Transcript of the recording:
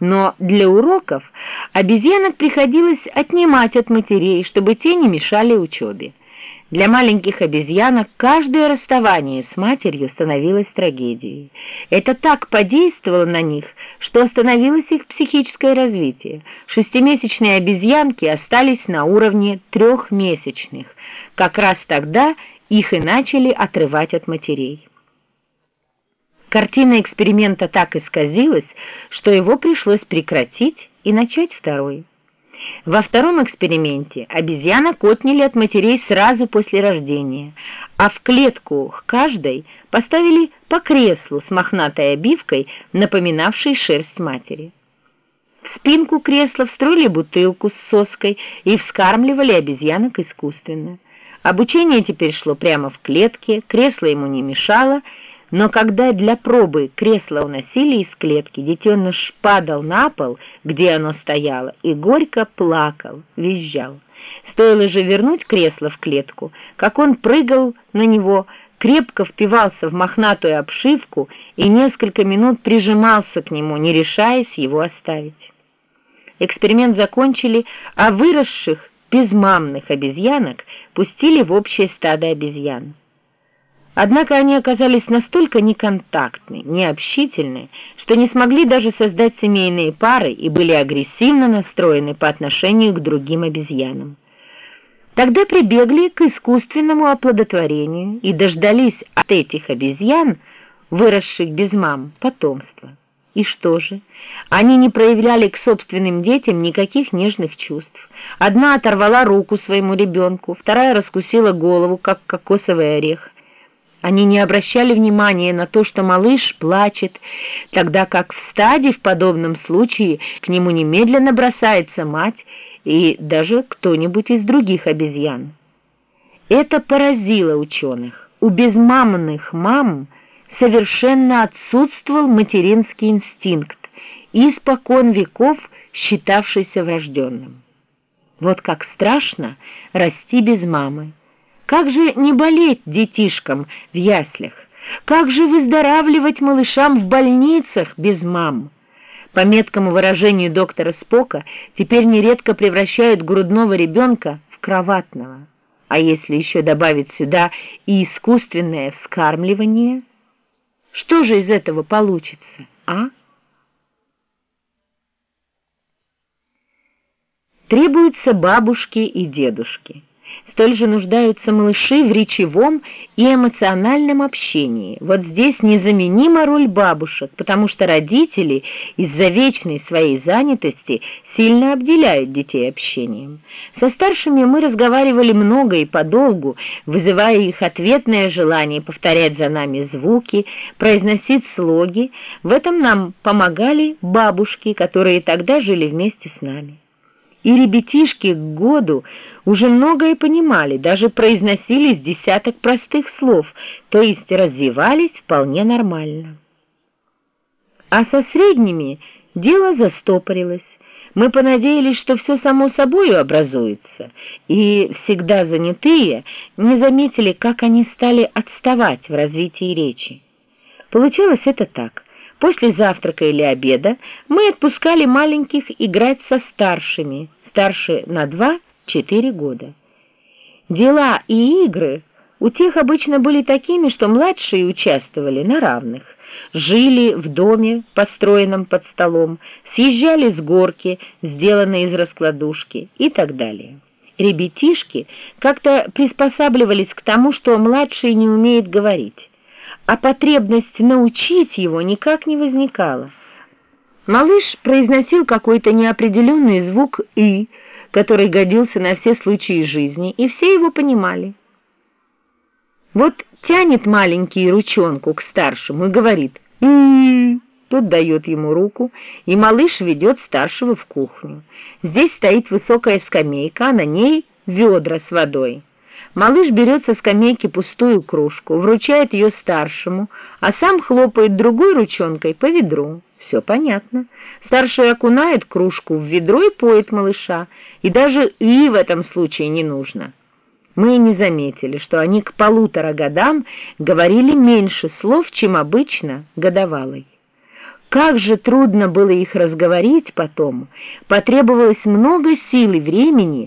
Но для уроков обезьянок приходилось отнимать от матерей, чтобы те не мешали учебе. Для маленьких обезьянок каждое расставание с матерью становилось трагедией. Это так подействовало на них, что остановилось их психическое развитие. Шестимесячные обезьянки остались на уровне трехмесячных. Как раз тогда их и начали отрывать от матерей. Картина эксперимента так исказилась, что его пришлось прекратить и начать второй. Во втором эксперименте обезьянок отняли от матерей сразу после рождения, а в клетку к каждой поставили по креслу с мохнатой обивкой, напоминавшей шерсть матери. В спинку кресла встроили бутылку с соской и вскармливали обезьянок искусственно. Обучение теперь шло прямо в клетке, кресло ему не мешало, но когда для пробы кресло уносили из клетки, детеныш падал на пол, где оно стояло, и горько плакал, визжал. Стоило же вернуть кресло в клетку, как он прыгал на него, крепко впивался в мохнатую обшивку и несколько минут прижимался к нему, не решаясь его оставить. Эксперимент закончили, а выросших безмамных обезьянок пустили в общее стадо обезьян. Однако они оказались настолько неконтактны, необщительны, что не смогли даже создать семейные пары и были агрессивно настроены по отношению к другим обезьянам. Тогда прибегли к искусственному оплодотворению и дождались от этих обезьян, выросших без мам, потомства. И что же? Они не проявляли к собственным детям никаких нежных чувств. Одна оторвала руку своему ребенку, вторая раскусила голову, как кокосовый орех. Они не обращали внимания на то, что малыш плачет, тогда как в стаде в подобном случае к нему немедленно бросается мать и даже кто-нибудь из других обезьян. Это поразило ученых. У безмамных мам совершенно отсутствовал материнский инстинкт, испокон веков считавшийся врожденным. Вот как страшно расти без мамы. Как же не болеть детишкам в яслях? Как же выздоравливать малышам в больницах без мам? По меткому выражению доктора Спока, теперь нередко превращают грудного ребенка в кроватного. А если еще добавить сюда и искусственное вскармливание, что же из этого получится, а? Требуются бабушки и дедушки столь же нуждаются малыши в речевом и эмоциональном общении. Вот здесь незаменима роль бабушек, потому что родители из-за вечной своей занятости сильно обделяют детей общением. Со старшими мы разговаривали много и подолгу, вызывая их ответное желание повторять за нами звуки, произносить слоги. В этом нам помогали бабушки, которые тогда жили вместе с нами. И ребятишки к году уже многое понимали, даже произносили с десяток простых слов, то есть развивались вполне нормально. А со средними дело застопорилось. Мы понадеялись, что все само собою образуется, и всегда занятые не заметили, как они стали отставать в развитии речи. Получалось это так. После завтрака или обеда мы отпускали маленьких играть со старшими, старше на два четыре года. Дела и игры у тех обычно были такими, что младшие участвовали на равных, жили в доме, построенном под столом, съезжали с горки, сделанной из раскладушки и так далее. Ребятишки как-то приспосабливались к тому, что младший не умеет говорить, а потребность научить его никак не возникала. Малыш произносил какой-то неопределенный звук «и», который годился на все случаи жизни, и все его понимали. Вот тянет маленький ручонку к старшему и говорит «м-м-м», тот дает ему руку, и малыш ведет старшего в кухню. Здесь стоит высокая скамейка, а на ней ведра с водой. Малыш берет со скамейки пустую кружку, вручает ее старшему, а сам хлопает другой ручонкой по ведру. Все понятно. Старший окунает кружку в ведро и поет малыша, и даже «и» в этом случае не нужно. Мы не заметили, что они к полутора годам говорили меньше слов, чем обычно годовалый. Как же трудно было их разговорить потом, потребовалось много сил и времени,